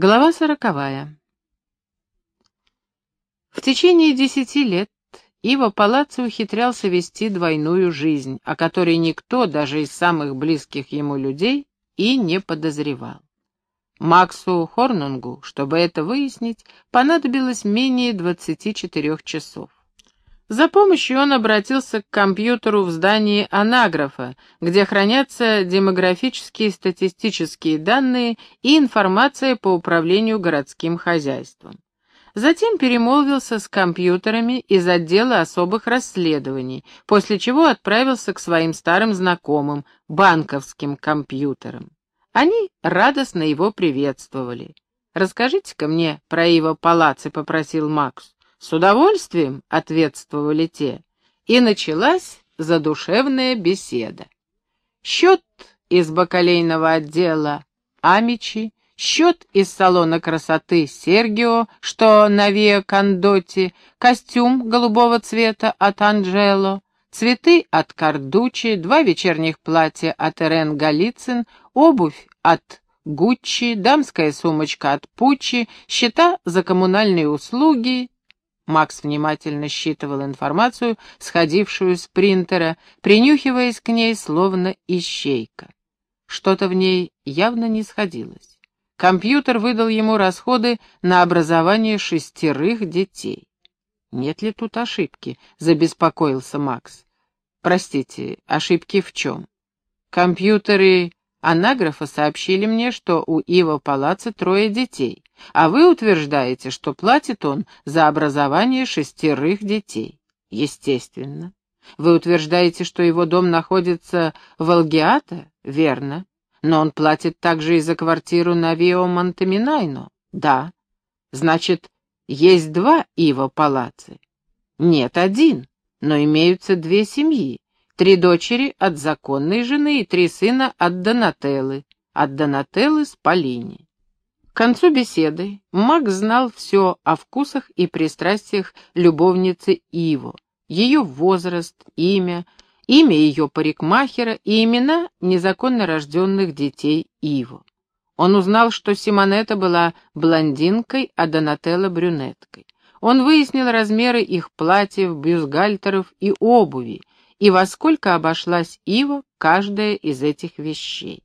Глава сороковая. В течение десяти лет Ива Палаццо ухитрялся вести двойную жизнь, о которой никто, даже из самых близких ему людей, и не подозревал. Максу Хорнунгу, чтобы это выяснить, понадобилось менее 24 часов. За помощью он обратился к компьютеру в здании анаграфа, где хранятся демографические статистические данные и информация по управлению городским хозяйством. Затем перемолвился с компьютерами из отдела особых расследований, после чего отправился к своим старым знакомым, банковским компьютерам. Они радостно его приветствовали. «Расскажите-ка мне про Ива Палаци», — попросил Макс. «С удовольствием», — ответствовали те, и началась задушевная беседа. Счет из бакалейного отдела Амичи, счет из салона красоты Сергио, что на Виа Кондоти, костюм голубого цвета от Анджело, цветы от Кардучи, два вечерних платья от Эрен Голицын, обувь от Гуччи, дамская сумочка от Пуччи, счета за коммунальные услуги Макс внимательно считывал информацию, сходившую с принтера, принюхиваясь к ней, словно ищейка. Что-то в ней явно не сходилось. Компьютер выдал ему расходы на образование шестерых детей. «Нет ли тут ошибки?» — забеспокоился Макс. «Простите, ошибки в чем?» «Компьютеры Анаграфа сообщили мне, что у Ива Палаца трое детей, а вы утверждаете, что платит он за образование шестерых детей. Естественно. Вы утверждаете, что его дом находится в Алгиата? Верно. Но он платит также и за квартиру на Вио Монтеминайно? Да. Значит, есть два Ива Палаци? Нет, один, но имеются две семьи, Три дочери от законной жены и три сына от Донателлы, от Донателлы с Полини. К концу беседы Макс знал все о вкусах и пристрастиях любовницы Иво, ее возраст, имя, имя ее парикмахера и имена незаконно рожденных детей Иво. Он узнал, что Симонета была блондинкой, а Донателла — брюнеткой. Он выяснил размеры их платьев, бюстгальтеров и обуви, и во сколько обошлась Ива каждая из этих вещей.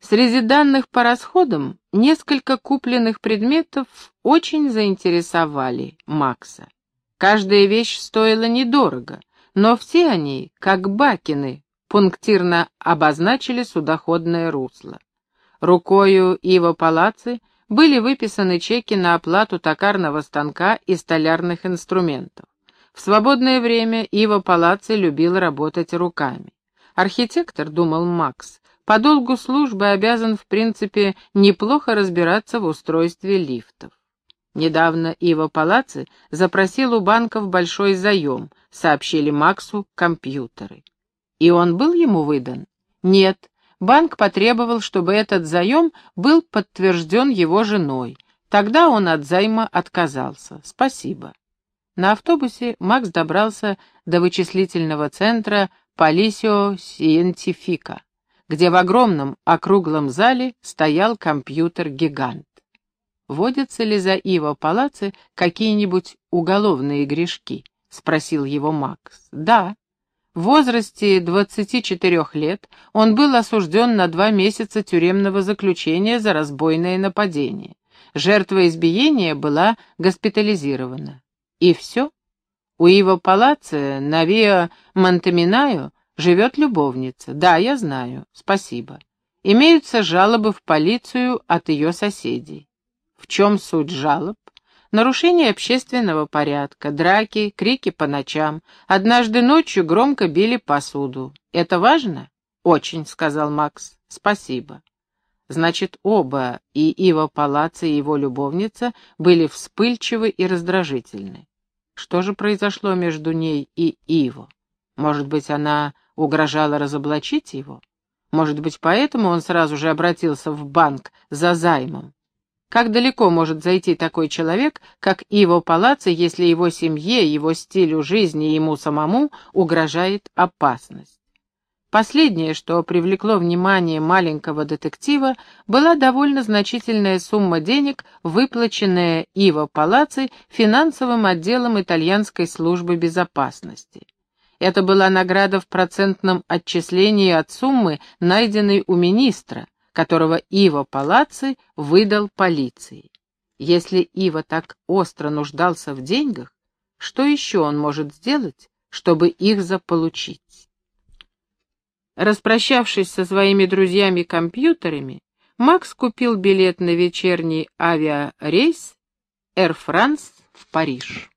Среди данных по расходам несколько купленных предметов очень заинтересовали Макса. Каждая вещь стоила недорого, но все они, как бакины, пунктирно обозначили судоходное русло. Рукою Ива Палаци были выписаны чеки на оплату токарного станка и столярных инструментов. В свободное время Ива Палацци любил работать руками. Архитектор, думал Макс, по долгу службы обязан, в принципе, неплохо разбираться в устройстве лифтов. Недавно Ива Палацци запросил у банков большой заем, сообщили Максу компьютеры. И он был ему выдан? Нет, банк потребовал, чтобы этот заем был подтвержден его женой. Тогда он от займа отказался. Спасибо. На автобусе Макс добрался до вычислительного центра Полисио Сиентифика, где в огромном округлом зале стоял компьютер-гигант. «Водятся ли за Иво Палаци какие-нибудь уголовные грешки?» — спросил его Макс. «Да». В возрасте 24 лет он был осужден на два месяца тюремного заключения за разбойное нападение. Жертва избиения была госпитализирована. И все? У Ива Палацци на Виа Монтеминаю живет любовница. Да, я знаю. Спасибо. Имеются жалобы в полицию от ее соседей. В чем суть жалоб? Нарушение общественного порядка, драки, крики по ночам. Однажды ночью громко били посуду. Это важно? Очень, сказал Макс. Спасибо. Значит, оба, и Ива Палацци, и его любовница, были вспыльчивы и раздражительны. Что же произошло между ней и Иво? Может быть, она угрожала разоблачить его? Может быть, поэтому он сразу же обратился в банк за займом? Как далеко может зайти такой человек, как Иво Палацци, если его семье, его стилю жизни и ему самому угрожает опасность? Последнее, что привлекло внимание маленького детектива, была довольно значительная сумма денег, выплаченная Иво Палаци финансовым отделом итальянской службы безопасности. Это была награда в процентном отчислении от суммы, найденной у министра, которого Иво Палаци выдал полиции. Если Ива так остро нуждался в деньгах, что еще он может сделать, чтобы их заполучить? Распрощавшись со своими друзьями-компьютерами, Макс купил билет на вечерний авиарейс Air France в Париж.